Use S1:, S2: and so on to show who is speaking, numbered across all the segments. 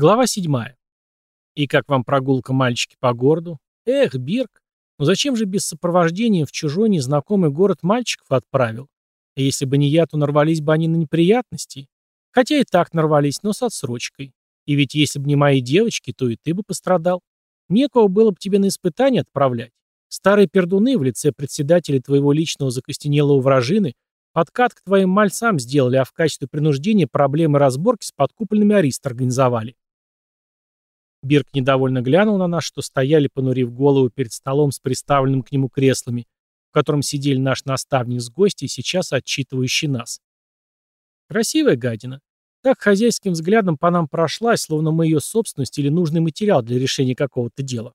S1: Глава 7. И как вам прогулка, мальчики, по городу? Эх, Бирк, ну зачем же без сопровождения в чужой незнакомый город мальчиков отправил? И если бы не я, то нарвались бы они на неприятности. Хотя и так нарвались, но с отсрочкой. И ведь если бы не мои девочки, то и ты бы пострадал. Некого было бы тебе на испытание отправлять. Старые пердуны в лице председателя твоего личного закостенелого вражины подкат к твоим мальцам сделали, а в качестве принуждения проблемы разборки с подкупленными арист организовали. Бирк недовольно глянул на нас, что стояли, понурив голову перед столом с приставленным к нему креслами, в котором сидели наш наставник с гостей, сейчас отчитывающий нас. Красивая гадина. Так хозяйским взглядом по нам прошлась, словно мы ее собственность или нужный материал для решения какого-то дела.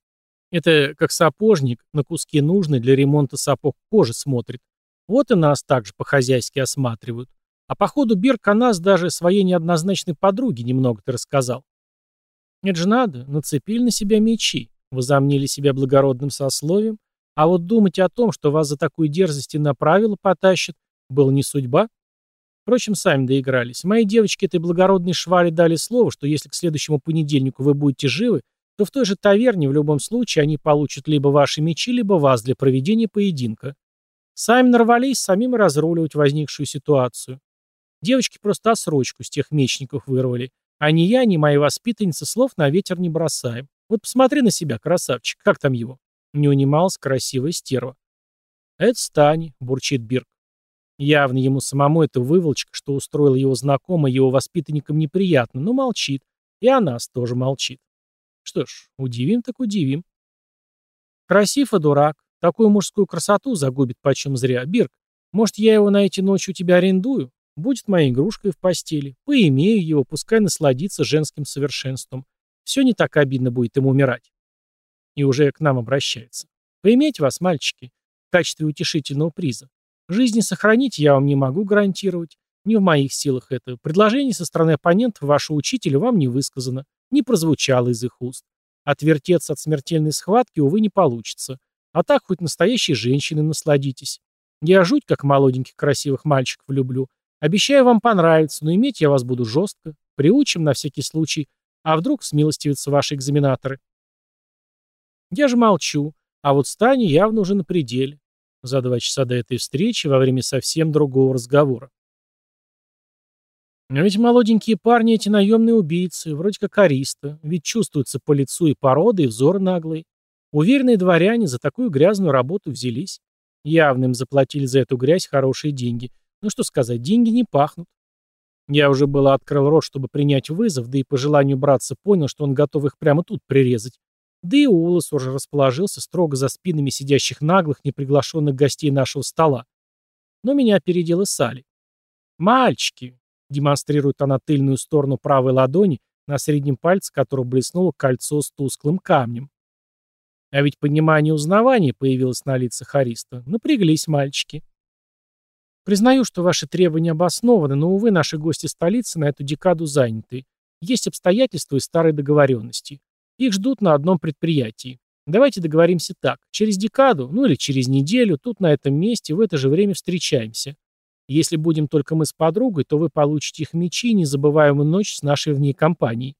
S1: Это как сапожник на куски нужные для ремонта сапог кожи смотрит. Вот и нас также по-хозяйски осматривают. А по ходу Бирк о нас даже своей неоднозначной подруге немного-то рассказал. Это же надо, нацепили на себя мечи, возомнили себя благородным сословием, а вот думать о том, что вас за такую дерзость и на правила потащат, было не судьба. Впрочем, сами доигрались. Мои девочки этой благородной швали дали слово, что если к следующему понедельнику вы будете живы, то в той же таверне в любом случае они получат либо ваши мечи, либо вас для проведения поединка. Сами нарвались, самим разруливать возникшую ситуацию. Девочки просто осрочку с тех мечников вырвали, а ни я, ни мои воспитанницы слов на ветер не бросаем. Вот посмотри на себя, красавчик, как там его?» Не унималась красивая стерва. «Это Стани», — бурчит Бирк. Явно ему самому эта выволочка, что устроила его знакомая, его воспитанникам неприятно, но молчит. И о нас тоже молчит. Что ж, удивим так удивим. Красив и дурак. Такую мужскую красоту загубит почем зря. Бирк, может, я его на эти ночи у тебя арендую? Будет моей игрушкой в постели. Поимею его, пускай насладится женским совершенством. Все не так обидно будет ему умирать. И уже к нам обращается. Поиметь вас, мальчики, в качестве утешительного приза. Жизни сохранить я вам не могу гарантировать. Не в моих силах это. Предложение со стороны оппонентов вашего учителя вам не высказано. Не прозвучало из их уст. Отвертеться от смертельной схватки, увы, не получится. А так хоть настоящей женщиной насладитесь. Я жуть как молоденьких красивых мальчиков люблю. Обещаю вам понравится, но иметь я вас буду жестко. Приучим на всякий случай. А вдруг смилостивятся ваши экзаменаторы? Я же молчу, а вот Стане явно уже на пределе. За два часа до этой встречи во время совсем другого разговора. Но ведь молоденькие парни эти наемные убийцы, вроде как ариста, ведь чувствуются по лицу и породы, и взор наглый. Уверенные дворяне за такую грязную работу взялись. Явно им заплатили за эту грязь хорошие деньги. Ну что сказать, деньги не пахнут. Я уже было открыл рот, чтобы принять вызов, да и по желанию братца понял, что он готов их прямо тут прирезать. Да и Улас уже расположился строго за спинами сидящих наглых, неприглашенных гостей нашего стола. Но меня опередила Сали. «Мальчики!» — демонстрирует она тыльную сторону правой ладони, на среднем пальце которого блеснуло кольцо с тусклым камнем. А ведь понимание узнавания появилось на лицах Хариста. Напряглись мальчики. Признаю, что ваши требования обоснованы, но, увы, наши гости столицы на эту декаду заняты. Есть обстоятельства и старые договоренности. Их ждут на одном предприятии. Давайте договоримся так. Через декаду, ну или через неделю, тут на этом месте в это же время встречаемся. Если будем только мы с подругой, то вы получите их мечи и незабываемую ночь с нашей в ней компанией.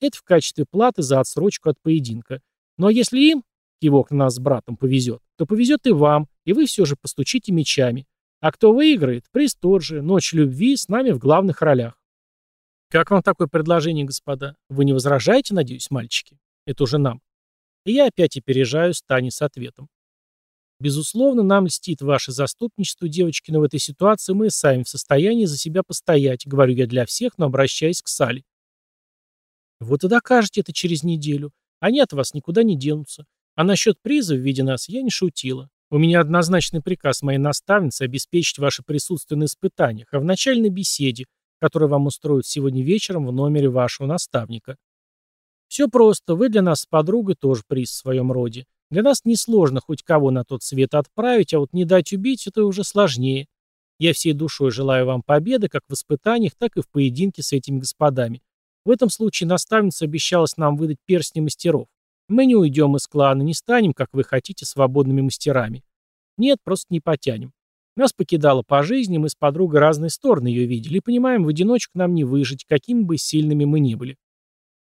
S1: Это в качестве платы за отсрочку от поединка. Ну а если им, кивок на нас с братом, повезет, то повезет и вам, и вы все же постучите мечами. А кто выиграет, приз тот же, ночь любви с нами в главных ролях. Как вам такое предложение, господа? Вы не возражаете, надеюсь, мальчики? Это уже нам. И я опять опережаю Стани с ответом. Безусловно, нам льстит ваше заступничество, девочки, но в этой ситуации мы сами в состоянии за себя постоять, говорю я для всех, но обращаясь к Сале. Вот и докажете это через неделю. Они от вас никуда не денутся. А насчет приза в виде нас я не шутила. У меня однозначный приказ моей наставницы обеспечить ваше присутствие на испытаниях, а в начальной беседе, которую вам устроят сегодня вечером в номере вашего наставника. Все просто, вы для нас с подругой тоже приз в своем роде. Для нас несложно хоть кого на тот свет отправить, а вот не дать убить это уже сложнее. Я всей душой желаю вам победы как в испытаниях, так и в поединке с этими господами. В этом случае наставница обещалась нам выдать перстни мастеров. Мы не уйдем из клана, не станем, как вы хотите, свободными мастерами. Нет, просто не потянем. Нас покидала по жизни, мы с подругой разные стороны ее видели и понимаем, в одиночку нам не выжить, какими бы сильными мы ни были.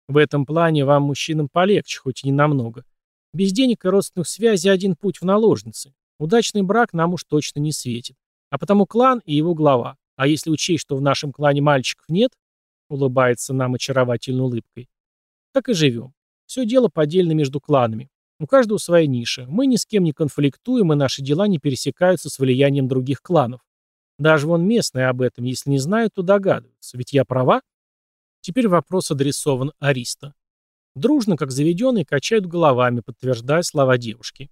S1: В этом плане вам, мужчинам, полегче, хоть и не намного. Без денег и родственных связей один путь в наложницы. Удачный брак нам уж точно не светит. А потому клан и его глава. А если учесть, что в нашем клане мальчиков нет, улыбается нам очаровательной улыбкой, так и живем. Все дело поддельно между кланами. У каждого своя ниша. Мы ни с кем не конфликтуем, и наши дела не пересекаются с влиянием других кланов. Даже вон местные об этом, если не знают, то догадываются. Ведь я права? Теперь вопрос адресован Ариста. Дружно, как заведенные, качают головами, подтверждая слова девушки.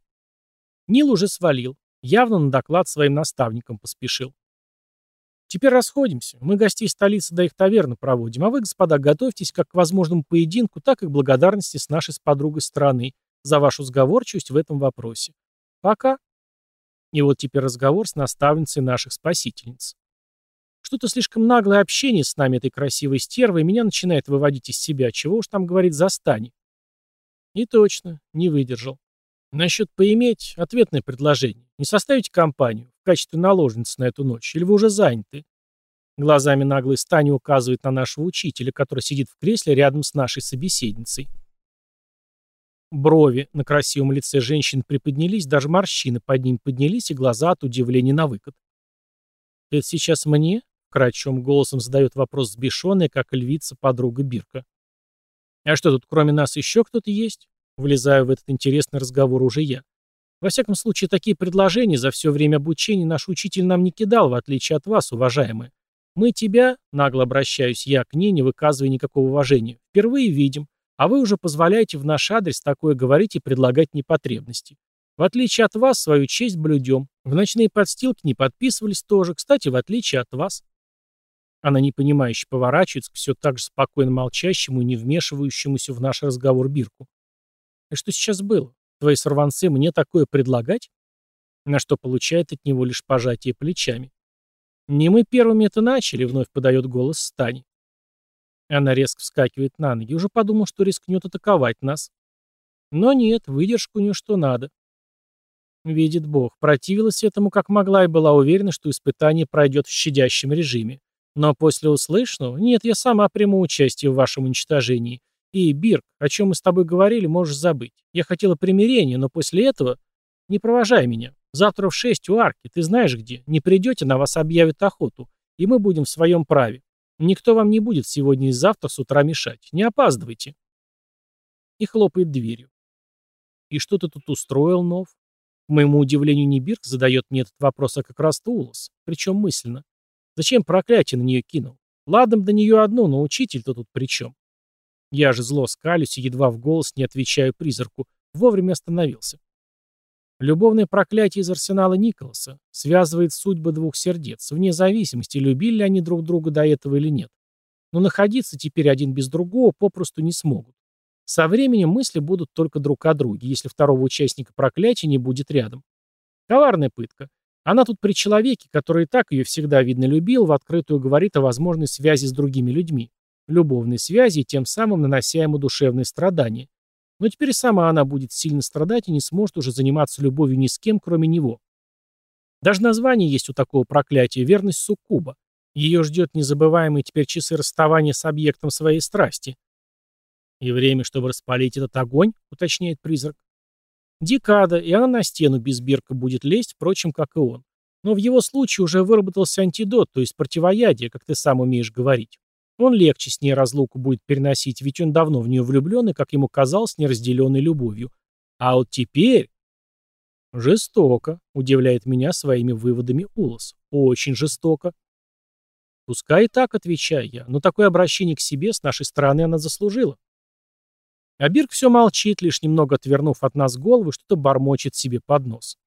S1: Нил уже свалил. Явно на доклад своим наставникам поспешил. Теперь расходимся. Мы гостей столицы до их таверны проводим, а вы, господа, готовьтесь как к возможному поединку, так и к благодарности с нашей с подругой стороны за вашу сговорчивость в этом вопросе. Пока. И вот теперь разговор с наставницей наших спасительниц. Что-то слишком наглое общение с нами этой красивой стервой меня начинает выводить из себя, чего уж там говорить за стани. И точно, не выдержал. Насчет поиметь ответное предложение. Не составите компанию в качестве наложницы на эту ночь, или вы уже заняты? Глазами наглой стани указывает на нашего учителя, который сидит в кресле рядом с нашей собеседницей. Брови на красивом лице женщины приподнялись, даже морщины под ним поднялись, и глаза от удивления на выкат. «Это сейчас мне?» — кратчевым голосом задает вопрос сбешенная, как львица подруга Бирка. «А что тут, кроме нас, еще кто-то есть?» Влезаю в этот интересный разговор уже я. Во всяком случае, такие предложения за все время обучения наш учитель нам не кидал, в отличие от вас, уважаемые. Мы тебя, нагло обращаюсь я к ней, не выказывая никакого уважения, впервые видим, а вы уже позволяете в наш адрес такое говорить и предлагать непотребности. В отличие от вас, свою честь блюдем. В ночные подстилки не подписывались тоже, кстати, в отличие от вас. Она непонимающе поворачивается к все так же спокойно молчащему и не вмешивающемуся в наш разговор Бирку. И что сейчас было? Твои сорванцы мне такое предлагать? На что получает от него лишь пожатие плечами. Не мы первыми это начали, вновь подает голос Стани. Она резко вскакивает на ноги, уже подумал, что рискнет атаковать нас. Но нет, выдержка у нее что надо. Видит Бог, противилась этому как могла и была уверена, что испытание пройдет в щадящем режиме. Но после услышанного, нет, я сама приму участие в вашем уничтожении. И, Бирк, о чем мы с тобой говорили, можешь забыть. Я хотела примирения, но после этого... Не провожай меня. Завтра в шесть у арки, ты знаешь где. Не придете, на вас объявят охоту. И мы будем в своем праве. Никто вам не будет сегодня и завтра с утра мешать. Не опаздывайте. И хлопает дверью. И что ты тут устроил, Нов? К моему удивлению, не Бирк задает мне этот вопрос, а как раз Тулос. Причем мысленно. Зачем проклятие на нее кинул? Ладом до нее одно, но учитель-то тут при чем? Я же зло скалюсь и едва в голос не отвечаю призраку. Вовремя остановился. Любовное проклятие из арсенала Николаса связывает судьбы двух сердец, вне зависимости, любили ли они друг друга до этого или нет. Но находиться теперь один без другого попросту не смогут. Со временем мысли будут только друг о друге, если второго участника проклятия не будет рядом. Коварная пытка. Она тут при человеке, который и так ее всегда видно любил, в открытую говорит о возможной связи с другими людьми. Любовной связи и тем самым нанося ему душевные страдания. Но теперь сама она будет сильно страдать и не сможет уже заниматься любовью ни с кем, кроме него. Даже название есть у такого проклятия – верность суккуба. Ее ждет незабываемые теперь часы расставания с объектом своей страсти. «И время, чтобы распалить этот огонь?» – уточняет призрак. «Декада, и она на стену без бирка будет лезть, впрочем, как и он. Но в его случае уже выработался антидот, то есть противоядие, как ты сам умеешь говорить. Он легче с ней разлуку будет переносить, ведь он давно в нее влюблен и, как ему казалось, неразделенной любовью. А вот теперь... Жестоко, удивляет меня своими выводами Улос. Очень жестоко. Пускай и так, отвечаю я, но такое обращение к себе с нашей стороны она заслужила. А Бирк все молчит, лишь немного отвернув от нас голову, что-то бормочет себе под нос.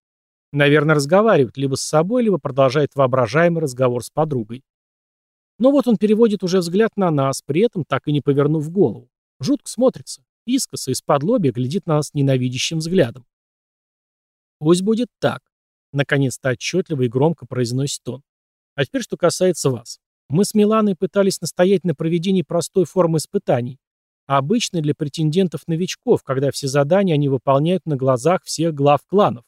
S1: Наверное, разговаривает либо с собой, либо продолжает воображаемый разговор с подругой. Но вот он переводит уже взгляд на нас, при этом так и не повернув голову. Жутко смотрится. Искоса из-под лобья глядит на нас ненавидящим взглядом. Пусть будет так. Наконец-то отчетливо и громко произносит он. А теперь, что касается вас. Мы с Миланой пытались настоять на проведении простой формы испытаний, обычной для претендентов-новичков, когда все задания они выполняют на глазах всех глав кланов.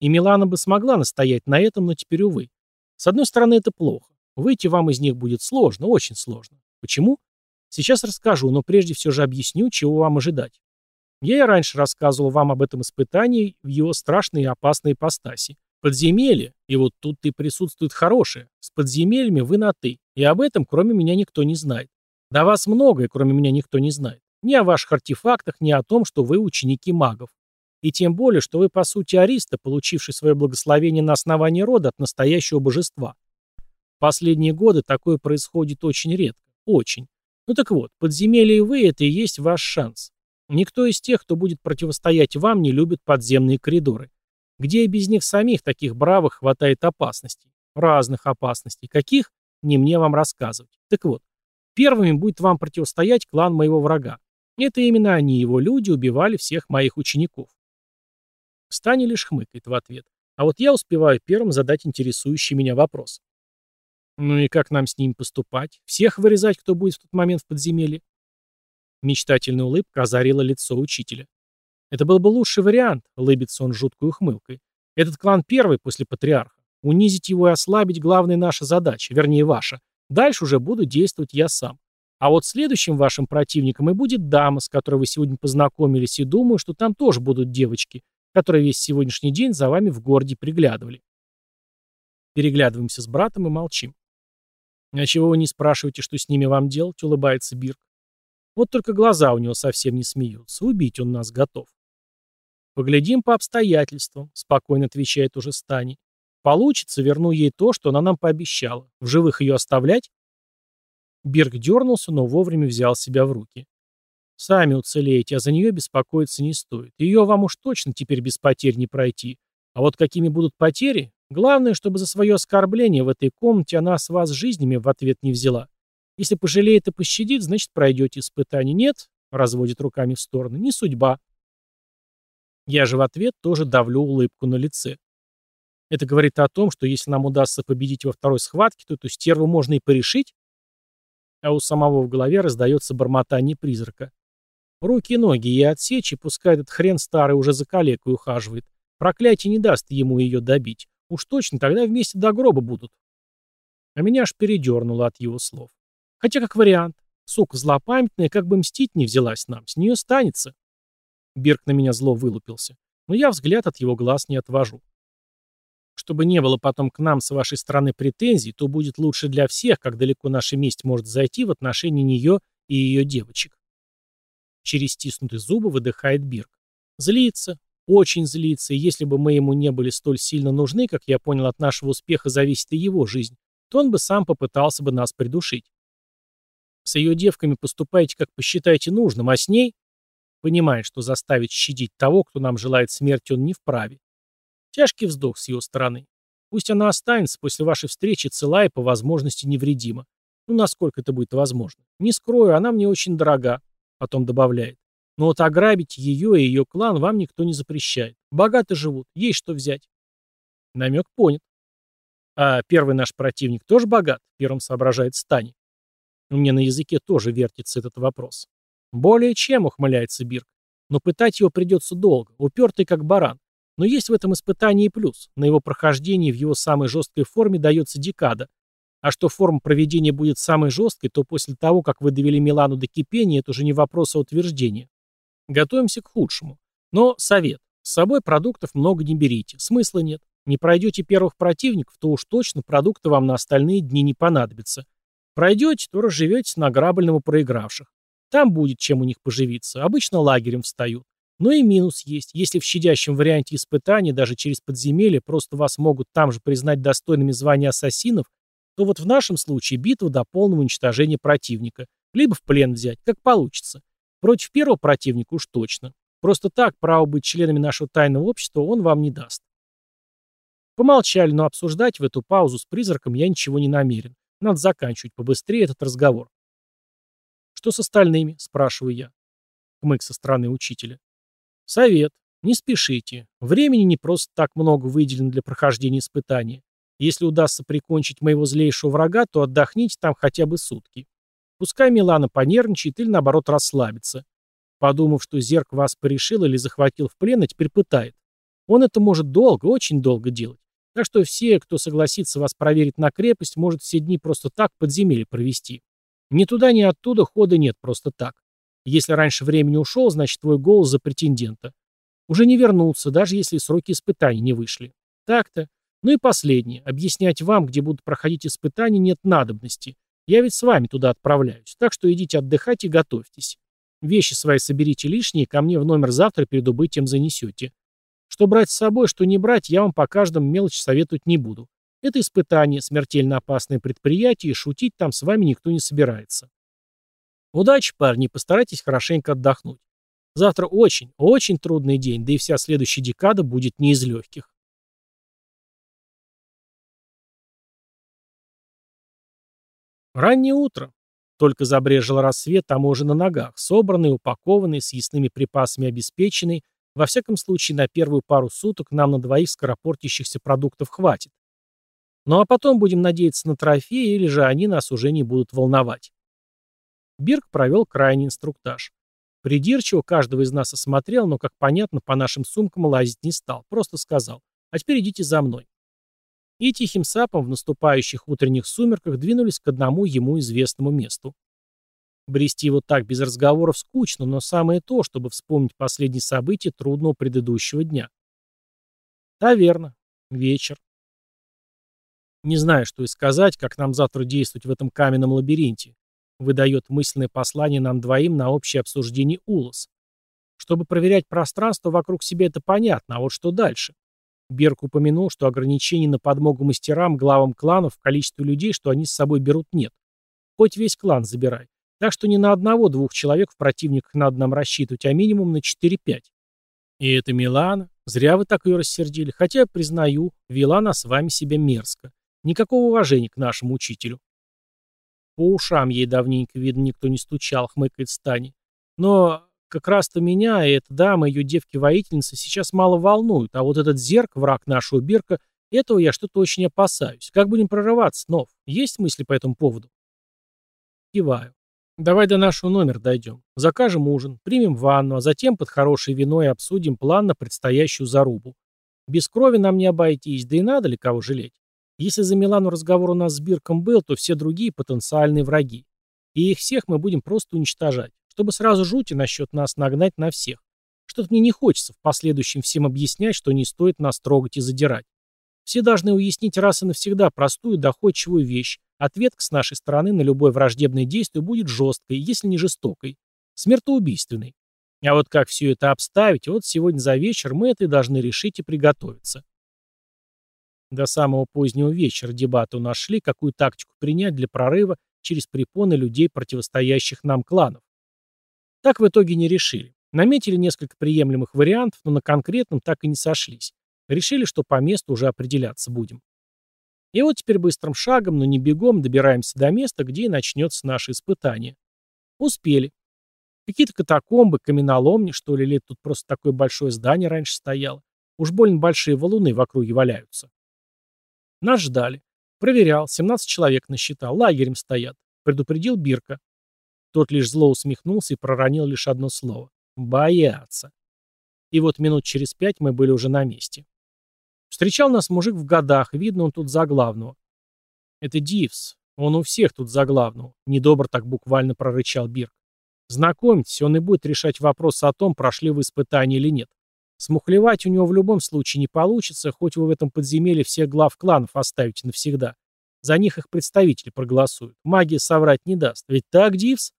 S1: И Милана бы смогла настоять на этом, но теперь, увы. С одной стороны, это плохо. Выйти вам из них будет сложно, очень сложно. Почему? Сейчас расскажу, но прежде все же объясню, чего вам ожидать. Я и раньше рассказывал вам об этом испытании в его страшной и опасной ипостаси. Подземелье, и вот тут и присутствует хорошее. С подземельями вы на «ты», и об этом кроме меня никто не знает. До вас многое, кроме меня, никто не знает. Ни о ваших артефактах, ни о том, что вы ученики магов. И тем более, что вы, по сути, ариста, получивший свое благословение на основании рода от настоящего божества. Последние годы такое происходит очень редко. Очень. Ну так вот, подземелье вы – это и есть ваш шанс. Никто из тех, кто будет противостоять вам, не любит подземные коридоры. Где и без них самих, таких бравых, хватает опасностей. Разных опасностей. Каких? Не мне вам рассказывать. Так вот, первыми будет вам противостоять клан моего врага. Это именно они, его люди, убивали всех моих учеников. Стани лишь хмыкает в ответ. А вот я успеваю первым задать интересующий меня вопрос. Ну и как нам с ним поступать? Всех вырезать, кто будет в тот момент в подземелье? Мечтательная улыбка озарила лицо учителя. Это был бы лучший вариант, лыбится он жуткой ухмылкой. Этот клан первый после патриарха. Унизить его и ослабить – главная наша задача, вернее ваша. Дальше уже буду действовать я сам. А вот следующим вашим противником и будет дама, с которой вы сегодня познакомились, и думаю, что там тоже будут девочки, которые весь сегодняшний день за вами в городе приглядывали. Переглядываемся с братом и молчим. «А чего вы не спрашиваете, что с ними вам делать?» — улыбается Бирк. Вот только глаза у него совсем не смеются. Убить он нас готов. «Поглядим по обстоятельствам», — спокойно отвечает уже Стани. «Получится, верну ей то, что она нам пообещала. В живых ее оставлять?» Бирк дернулся, но вовремя взял себя в руки. Сами уцелеете, а за нее беспокоиться не стоит. Ее вам уж точно теперь без потерь не пройти. А вот какими будут потери? Главное, чтобы за свое оскорбление в этой комнате она с вас жизнями в ответ не взяла. Если пожалеет и пощадит, значит пройдете испытание. Нет, разводит руками в стороны, не судьба. Я же в ответ тоже давлю улыбку на лице. Это говорит о том, что если нам удастся победить во второй схватке, то эту стерву можно и порешить. А у самого в голове раздается бормотание призрака. Руки и ноги ей отсечь, и пускай этот хрен старый уже за калекой ухаживает. Проклятие не даст ему ее добить. Уж точно тогда вместе до гроба будут. А меня аж передернуло от его слов. Хотя как вариант. Сука злопамятная, как бы мстить не взялась нам. С нее станется. Бирк на меня зло вылупился. Но я взгляд от его глаз не отвожу. Чтобы не было потом к нам с вашей стороны претензий, то будет лучше для всех, как далеко наша месть может зайти в отношении нее и ее девочек. Через стиснутые зубы выдыхает Бирк. Злится, очень злится, и если бы мы ему не были столь сильно нужны, как я понял, от нашего успеха зависит и его жизнь, то он бы сам попытался бы нас придушить. С ее девками поступайте, как посчитаете нужным, а с ней... Понимает, что заставить щадить того, кто нам желает смерти, он не вправе. Тяжкий вздох с его стороны. Пусть она останется после вашей встречи цела и по возможности невредима. Ну, насколько это будет возможно. Не скрою, она мне очень дорога. Потом добавляет. Но вот ограбить ее и ее клан вам никто не запрещает. Богато живут, есть что взять. Намек понят. А первый наш противник тоже богат, первым соображает Стани. У меня на языке тоже вертится этот вопрос. Более чем, ухмыляется Бирк. Но пытать его придется долго, упертый как баран. Но есть в этом испытании плюс. На его прохождении в его самой жесткой форме дается декада. А что форма проведения будет самой жесткой, то после того, как вы довели Милану до кипения, это уже не вопрос а утверждения. Готовимся к худшему. Но совет. С собой продуктов много не берите. Смысла нет. Не пройдете первых противников, то уж точно продукты вам на остальные дни не понадобятся. Пройдете, то разживетесь на грабельном у проигравших. Там будет чем у них поживиться. Обычно лагерем встают. Но и минус есть. Если в щадящем варианте испытаний даже через подземелье просто вас могут там же признать достойными звания ассасинов, то вот в нашем случае битва до полного уничтожения противника. Либо в плен взять, как получится. Против первого противника уж точно. Просто так право быть членами нашего тайного общества он вам не даст. Помолчали, но обсуждать в эту паузу с призраком я ничего не намерен. Надо заканчивать побыстрее этот разговор. «Что с остальными?» – спрашиваю я. Хмык со стороны учителя. «Совет. Не спешите. Времени не просто так много выделено для прохождения испытания. Если удастся прикончить моего злейшего врага, то отдохните там хотя бы сутки. Пускай Милана понервничает или, наоборот, расслабится. Подумав, что Зерк вас порешил или захватил в плен, а теперь пытает. Он это может долго, очень долго делать. Так что все, кто согласится вас проверить на крепость, может все дни просто так подземелье провести. Ни туда, ни оттуда хода нет просто так. Если раньше времени ушел, значит твой голос за претендента. Уже не вернуться, даже если сроки испытаний не вышли. Так-то. Ну и последнее. Объяснять вам, где будут проходить испытания, нет надобности. Я ведь с вами туда отправляюсь, так что идите отдыхать и готовьтесь. Вещи свои соберите лишние, ко мне в номер завтра перед убытием занесете. Что брать с собой, что не брать, я вам по каждому мелочи советовать не буду. Это испытание, смертельно опасное предприятие, и шутить там с вами никто не собирается. Удачи, парни, постарайтесь хорошенько отдохнуть. Завтра очень, очень трудный день, да и вся следующая декада будет не из легких. Раннее утро. Только забрежил рассвет, а мы уже на ногах, собранный, упакованный, с ясными припасами обеспеченный. Во всяком случае, на первую пару суток нам на двоих скоропортящихся продуктов хватит. Ну а потом будем надеяться на трофеи, или же они нас уже не будут волновать. Бирк провел крайний инструктаж. Придирчиво каждого из нас осмотрел, но, как понятно, по нашим сумкам лазить не стал. Просто сказал, а теперь идите за мной. И тихим сапом в наступающих утренних сумерках двинулись к одному ему известному месту. Брести вот так без разговоров скучно, но самое то, чтобы вспомнить последние события трудного предыдущего дня. Таверна. Вечер. Не знаю, что и сказать, как нам завтра действовать в этом каменном лабиринте. Выдает мысленное послание нам двоим на общее обсуждение Улос. Чтобы проверять пространство вокруг себя, это понятно, а вот что дальше? Берг упомянул, что ограничений на подмогу мастерам, главам кланов в количестве людей, что они с собой берут, нет. Хоть весь клан забирай. Так что не на одного-двух человек в противниках надо нам рассчитывать, а минимум на 4-5. И это Милана. Зря вы так ее рассердили. Хотя, признаю, вела она с вами себя мерзко. Никакого уважения к нашему учителю. По ушам ей давненько, видно, никто не стучал, хмыкает Стани. Но как раз-то меня и эта дама, ее девки-воительницы, сейчас мало волнуют, а вот этот зерк, враг нашего Бирка, этого я что-то очень опасаюсь. Как будем прорываться, Нов? Есть мысли по этому поводу? Киваю. Давай до нашего номера дойдем. Закажем ужин, примем ванну, а затем под хорошее вино и обсудим план на предстоящую зарубу. Без крови нам не обойтись, да и надо ли кого жалеть. Если за Милану разговор у нас с Бирком был, то все другие потенциальные враги. И их всех мы будем просто уничтожать, чтобы сразу жути насчет нас нагнать на всех. Что-то мне не хочется в последующем всем объяснять, что не стоит нас трогать и задирать. Все должны уяснить раз и навсегда простую доходчивую вещь. Ответка с нашей стороны на любое враждебное действие будет жесткой, если не жестокой, смертоубийственной. А вот как все это обставить, вот сегодня за вечер мы это и должны решить и приготовиться. До самого позднего вечера дебаты у нас шли, какую тактику принять для прорыва через препоны людей, противостоящих нам кланов. Так в итоге не решили. Наметили несколько приемлемых вариантов, но на конкретном так и не сошлись. Решили, что по месту уже определяться будем. И вот теперь быстрым шагом, но не бегом, добираемся до места, где и начнется наше испытание. Успели. Какие-то катакомбы, каменоломни, что ли, или тут просто такое большое здание раньше стояло. Уж больно большие валуны в округе валяются. Нас ждали. Проверял, 17 человек насчитал, лагерем стоят. Предупредил Бирка. Тот лишь зло усмехнулся и проронил лишь одно слово. Боятся. И вот минут через пять мы были уже на месте. Встречал нас мужик в годах, видно, он тут за главного. Это Дивс. Он у всех тут за главного. Недобро так буквально прорычал Бирк. Знакомьтесь, он и будет решать вопрос о том, прошли вы испытание или нет. Смухлевать у него в любом случае не получится, хоть вы в этом подземелье всех глав кланов оставите навсегда. За них их представители проголосуют. Магия соврать не даст. Ведь так, Дивс?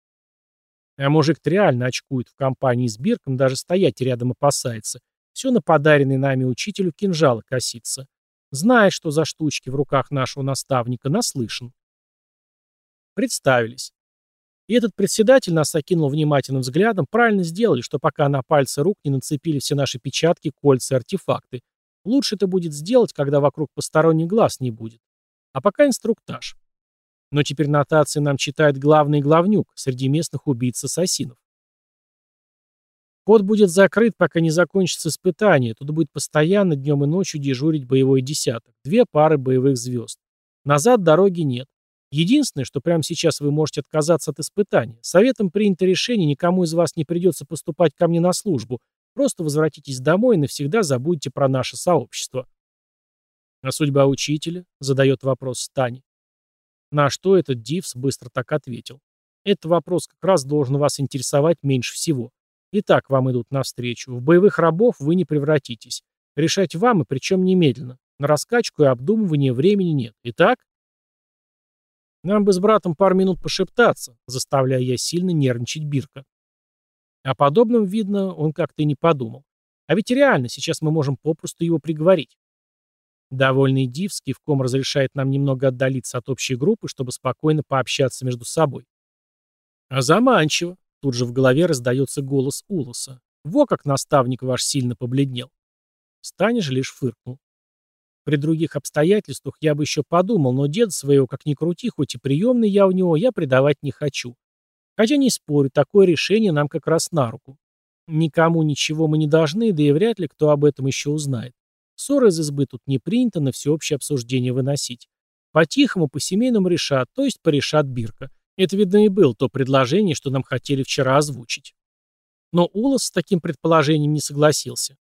S1: А мужик-то реально очкует в компании с Бирком, даже стоять рядом опасается. Все на подаренный нами учителю кинжала косится. Знает, что за штучки в руках нашего наставника, наслышан. Представились. И этот председатель нас окинул внимательным взглядом, правильно сделали, что пока на пальцы рук не нацепили все наши печатки, кольца и артефакты. Лучше это будет сделать, когда вокруг посторонних глаз не будет. А пока инструктаж. Но теперь нотации нам читает главный главнюк среди местных убийц-ассасинов. Код будет закрыт, пока не закончится испытание. Тут будет постоянно днем и ночью дежурить боевой десяток. Две пары боевых звезд. Назад дороги нет. Единственное, что прямо сейчас вы можете отказаться от испытания. Советом принято решение, никому из вас не придется поступать ко мне на службу. Просто возвратитесь домой и навсегда забудьте про наше сообщество. А судьба учителя? Задает вопрос Стани. На что этот Дивс быстро так ответил. Этот вопрос как раз должен вас интересовать меньше всего. Итак, вам идут навстречу. В боевых рабов вы не превратитесь. Решать вам, и причем немедленно. На раскачку и обдумывание времени нет. Итак? Нам бы с братом пару минут пошептаться, заставляя я сильно нервничать Бирка. О подобном, видно, он как-то и не подумал. А ведь реально, сейчас мы можем попросту его приговорить. Довольный Дивский в ком разрешает нам немного отдалиться от общей группы, чтобы спокойно пообщаться между собой. А заманчиво. Тут же в голове раздается голос Улоса. Во как наставник ваш сильно побледнел. Станя же лишь фыркнул. При других обстоятельствах я бы еще подумал, но дед своего, как ни крути, хоть и приемный я у него, я предавать не хочу. Хотя не спорю, такое решение нам как раз на руку. Никому ничего мы не должны, да и вряд ли кто об этом еще узнает. Ссоры из избы тут не принято на всеобщее обсуждение выносить. По-тихому, по-семейному решат, то есть порешат Бирка. Это, видно, и было то предложение, что нам хотели вчера озвучить. Но Улас с таким предположением не согласился.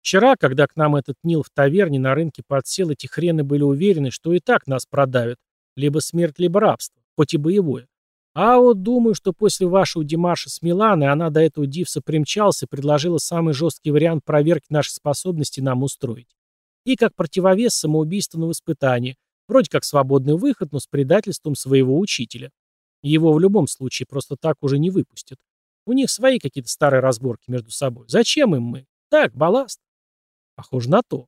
S1: Вчера, когда к нам этот Нил в таверне на рынке подсел, эти хрены были уверены, что и так нас продавят. Либо смерть, либо рабство, хоть и боевое. А вот думаю, что после вашего Димаша с Миланой она до этого Дивса примчался и предложила самый жесткий вариант проверки нашей способности нам устроить. И как противовес самоубийственного испытания, вроде как свободный выход, но с предательством своего учителя. Его в любом случае просто так уже не выпустят. У них свои какие-то старые разборки между собой. Зачем им мы? Так, балласт. Похоже на то.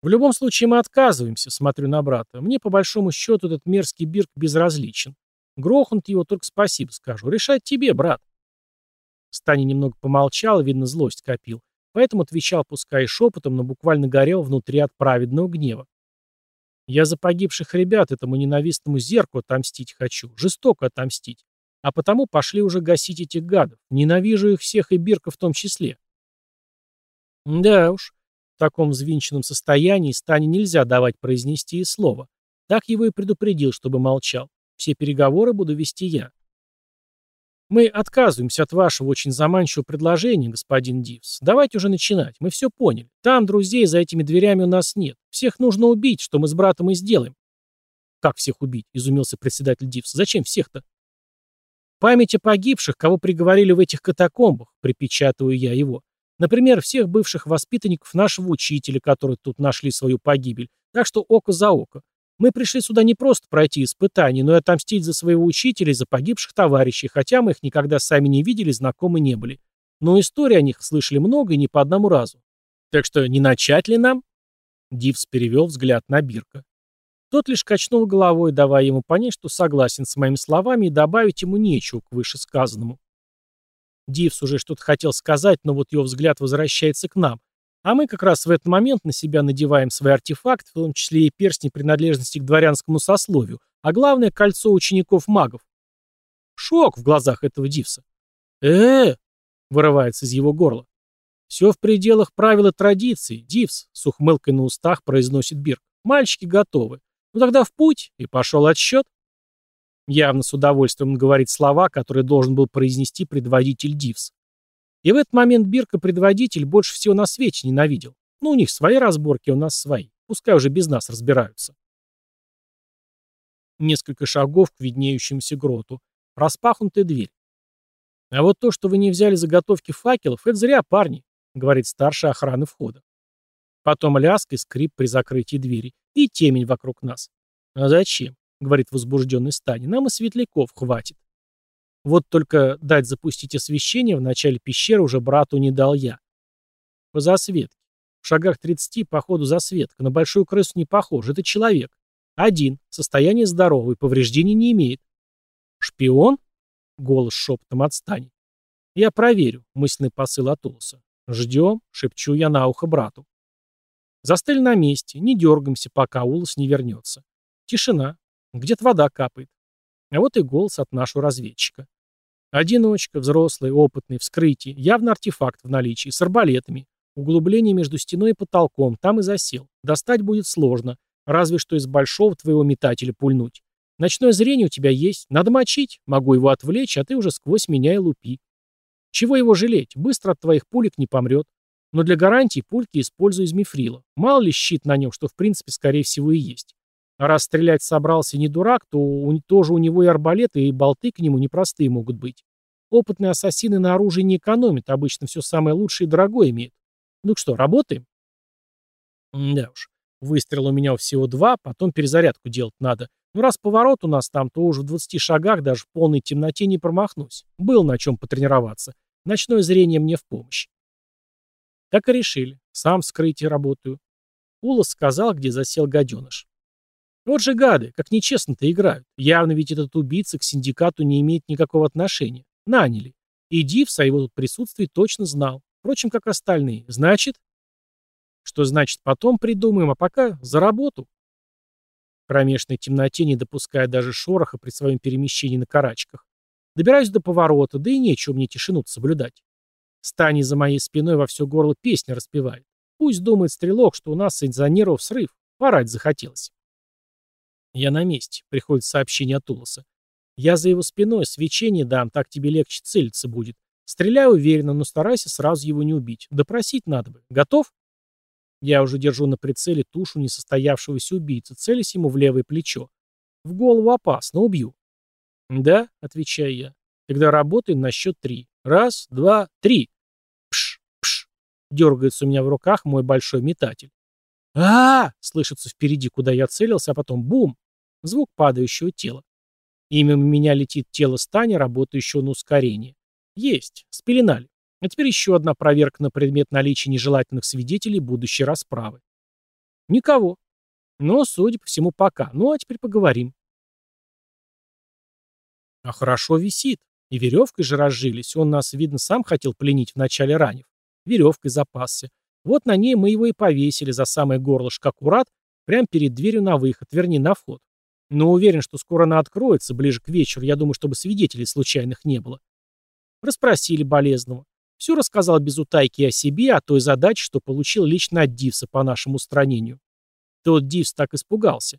S1: В любом случае мы отказываемся, смотрю на брата. Мне по большому счету этот мерзкий бирк безразличен. Грохнут его, только спасибо скажу. Решать тебе, брат. Стани немного помолчал, видно, злость копил. Поэтому отвечал, пускай и шепотом, но буквально горел внутри от праведного гнева. Я за погибших ребят этому ненавистному зерку отомстить хочу, жестоко отомстить. А потому пошли уже гасить этих гадов. Ненавижу их всех и Бирка в том числе. Да уж, в таком взвинченном состоянии Стане нельзя давать произнести и слова. Так его и предупредил, чтобы молчал. Все переговоры буду вести я. Мы отказываемся от вашего очень заманчивого предложения, господин Дивс. Давайте уже начинать. Мы все поняли. Там друзей за этими дверями у нас нет. Всех нужно убить, что мы с братом и сделаем. Как всех убить? Изумился председатель Дивс. Зачем всех-то? Память о погибших, кого приговорили в этих катакомбах, припечатываю я его. Например, всех бывших воспитанников нашего учителя, которые тут нашли свою погибель. Так что око за око. Мы пришли сюда не просто пройти испытания, но и отомстить за своего учителя и за погибших товарищей, хотя мы их никогда сами не видели, знакомы не были. Но истории о них слышали много и не по одному разу. Так что не начать ли нам? Дивс перевел взгляд на Бирка. Тот лишь качнул головой, давая ему понять, что согласен с моими словами и добавить ему нечего к вышесказанному. Дивс уже что-то хотел сказать, но вот его взгляд возвращается к нам, а мы как раз в этот момент на себя надеваем свои артефакты, в том числе и перстни принадлежности к дворянскому сословию, а главное — кольцо учеников-магов. Шок в глазах этого Дивса. э, -э вырывается из его горла. «Все в пределах правил и традиций, Дивс», — с ухмылкой на устах произносит Бирк. «Мальчики готовы. Ну тогда в путь, и пошел отсчет». Явно с удовольствием он говорит слова, которые должен был произнести предводитель Дивс. И в этот момент Бирка предводитель больше всего на свете ненавидел. Ну, у них свои разборки, у нас свои. Пускай уже без нас разбираются. Несколько шагов к виднеющемуся гроту. Распахнутая дверь. А вот то, что вы не взяли заготовки факелов, это зря, парни, говорит старший охраны входа. Потом ляск и скрип при закрытии двери. И темень вокруг нас. А зачем? говорит возбужденный Стани. Нам и светляков хватит. Вот только дать запустить освещение в начале пещеры уже брату не дал я. По засветке. В шагах 30 по ходу засветка. На большую крысу не похож. Это человек. Один. Состояние здоровое. Повреждений не имеет. Шпион? Голос шепотом отстань. Я проверю. Мысленный посыл от Улоса. Ждем. Шепчу я на ухо брату. Застыли на месте. Не дергаемся, пока Улос не вернется. Тишина. Где-то вода капает. А вот и голос от нашего разведчика. Одиночка, взрослый, опытный, вскрытие, явно артефакт в наличии, с арбалетами. Углубление между стеной и потолком, там и засел. Достать будет сложно, разве что из большого твоего метателя пульнуть. Ночное зрение у тебя есть, надо мочить, могу его отвлечь, а ты уже сквозь меня и лупи. Чего его жалеть, быстро от твоих пулек не помрет. Но для гарантии пульки использую из мифрила. Мало ли щит на нем, что в принципе скорее всего и есть. А раз стрелять собрался не дурак, то у, тоже у него и арбалеты, и болты к нему непростые могут быть. Опытные ассасины на оружие не экономят, обычно все самое лучшее и дорогое имеют. Ну что, работаем? Да уж. Выстрел у меня всего два, потом перезарядку делать надо. Ну раз поворот у нас там, то уже в 20 шагах даже в полной темноте не промахнусь. Был на чем потренироваться. Ночное зрение мне в помощь. Так и решили. Сам в скрытии работаю. Улас сказал, где засел гаденыш. Вот же гады, как нечестно-то играют. Явно ведь этот убийца к синдикату не имеет никакого отношения. Наняли. И Дивс о его тут присутствии точно знал. Впрочем, как остальные. Значит... Что значит потом придумаем, а пока за работу. В кромешной темноте, не допуская даже шороха при своем перемещении на карачках. Добираюсь до поворота, да и нечего мне тишину соблюдать. Стани за моей спиной во все горло песня распевает. Пусть думает стрелок, что у нас из-за нервов срыв. Порать захотелось. Я на месте. Приходит сообщение от Улоса. Я за его спиной свечение дам, так тебе легче целиться будет. Стреляй уверенно, но старайся сразу его не убить. Допросить надо бы. Готов? Я уже держу на прицеле тушу несостоявшегося убийцы, целясь ему в левое плечо. В голову опасно, убью. Да, отвечаю я. Тогда работаем на счет три. Раз, два, три. Пш, пш. Дергается у меня в руках мой большой метатель. а, -а, -а слышится впереди, куда я целился, а потом бум. Звук падающего тела. И мимо меня летит тело Стани, работающего на ускорение. Есть, спеленали. А теперь еще одна проверка на предмет наличия нежелательных свидетелей будущей расправы. Никого. Но, судя по всему, пока. Ну, а теперь поговорим. А хорошо висит. И веревкой же разжились. Он нас, видно, сам хотел пленить в начале ранев. Веревкой запасся. Вот на ней мы его и повесили за самое горлышко аккурат, прямо перед дверью на выход, вернее, на вход. Но уверен, что скоро она откроется, ближе к вечеру, я думаю, чтобы свидетелей случайных не было. Расспросили болезного. Все рассказал без утайки о себе, о той задаче, что получил лично от Дивса по нашему устранению. Тот Дивс так испугался.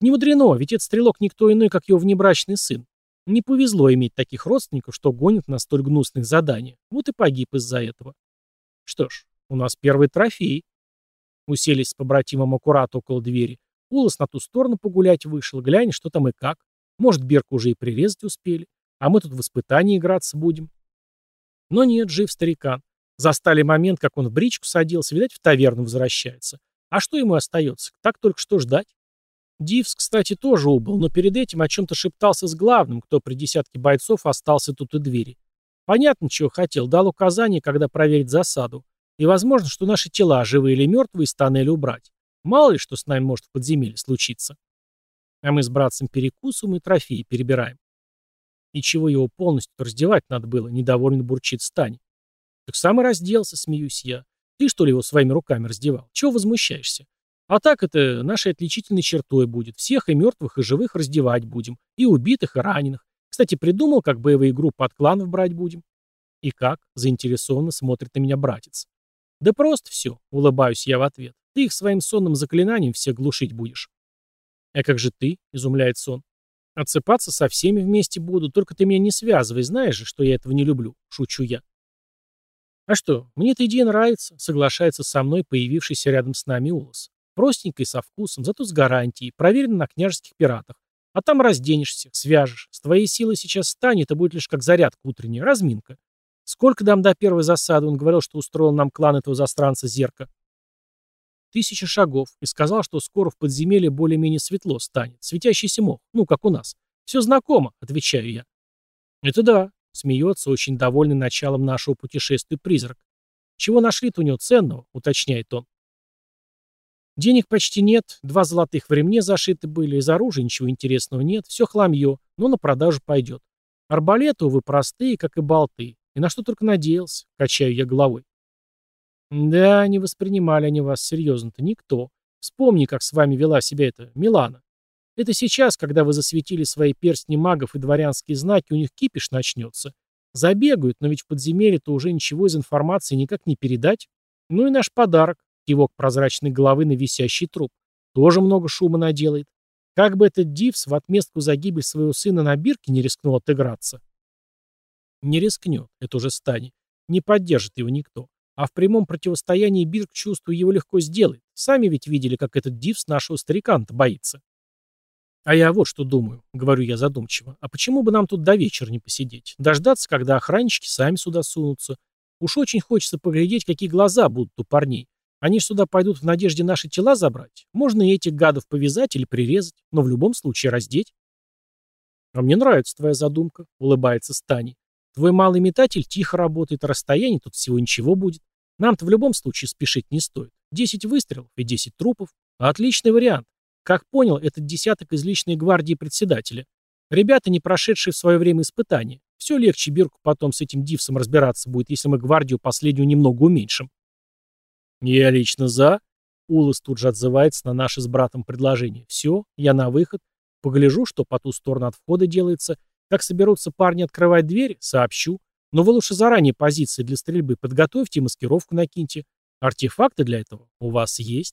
S1: Не мудрено, ведь этот стрелок никто иной, как его внебрачный сын. Не повезло иметь таких родственников, что гонят на столь гнусных заданиях. Вот и погиб из-за этого. Что ж, у нас первый трофей. Уселись с побратимом аккурат около двери. Улас на ту сторону погулять вышел, глянь, что там и как. Может, Берку уже и прирезать успели. А мы тут в испытании играться будем. Но нет, жив старикан. Застали момент, как он в бричку садился, видать, в таверну возвращается. А что ему остается? Так только что ждать. Дивс, кстати, тоже убыл, но перед этим о чем-то шептался с главным, кто при десятке бойцов остался тут у двери. Понятно, чего хотел, дал указание, когда проверить засаду. И возможно, что наши тела, живые или мертвые, из тоннеля убрать. Мало ли, что с нами может в подземелье случиться. А мы с братцем перекусываем и трофеи перебираем. И чего его полностью раздевать надо было, недовольно бурчит Стань. Так сам и разделся, смеюсь я. Ты что ли его своими руками раздевал? Чего возмущаешься? А так это нашей отличительной чертой будет. Всех и мертвых, и живых раздевать будем. И убитых, и раненых. Кстати, придумал, как боевые группы от кланов брать будем. И как? Заинтересованно смотрит на меня братец. Да просто все, улыбаюсь я в ответ. Ты их своим сонным заклинанием всех глушить будешь. А как же ты? Изумляется он. Отсыпаться со всеми вместе буду, только ты меня не связывай, знаешь же, что я этого не люблю, шучу я. А что, мне эта идея нравится, соглашается со мной появившийся рядом с нами Улос. Простенький, со вкусом, зато с гарантией, проверено на княжеских пиратах. А там разденешься, свяжешь. С твоей силой сейчас станет, это будет лишь как зарядка утренняя, разминка. Сколько дам до первой засады, он говорил, что устроил нам клан этого застранца Зерка. Тысяча шагов, и сказал, что скоро в подземелье более-менее светло станет. Светящийся мох, ну, как у нас. Все знакомо, отвечаю я. Это да, смеется, очень довольный началом нашего путешествия призрак. Чего нашли-то у него ценного, уточняет он. Денег почти нет, два золотых в ремне зашиты были, из оружия ничего интересного нет, все хламье, но на продажу пойдет. Арбалеты, увы, простые, как и болты. И на что только надеялся, качаю я головой. Да, не воспринимали они вас серьезно-то никто. Вспомни, как с вами вела себя эта Милана. Это сейчас, когда вы засветили свои перстни магов и дворянские знаки, у них кипиш начнется. Забегают, но ведь в подземелье-то уже ничего из информации никак не передать. Ну и наш подарок, кивок прозрачной головы на висящий труп, тоже много шума наделает. Как бы этот Дивс в отместку за гибель своего сына на бирке не рискнул отыграться. Не рискнет, это уже Стани. Не поддержит его никто. А в прямом противостоянии Бирк, чувствую, его легко сделает. Сами ведь видели, как этот дивс нашего старикана-то боится. А я вот что думаю, говорю я задумчиво. А почему бы нам тут до вечера не посидеть? Дождаться, когда охранники сами сюда сунутся. Уж очень хочется поглядеть, какие глаза будут у парней. Они ж сюда пойдут в надежде наши тела забрать. Можно и этих гадов повязать или прирезать, но в любом случае раздеть. А мне нравится твоя задумка, улыбается Стани. Твой малый метатель тихо работает, а расстояние тут всего ничего будет. Нам-то в любом случае спешить не стоит. Десять выстрелов и десять трупов. Отличный вариант. Как понял, этот десяток из личной гвардии председателя. Ребята, не прошедшие в свое время испытания. Все легче Бирку потом с этим дивсом разбираться будет, если мы гвардию последнюю немного уменьшим. Я лично за. Улас тут же отзывается на наше с братом предложение. Все, я на выход. Погляжу, что по ту сторону от входа делается. Как соберутся парни открывать дверь, сообщу. Но вы лучше заранее позиции для стрельбы подготовьте и маскировку накиньте. Артефакты для этого у вас есть.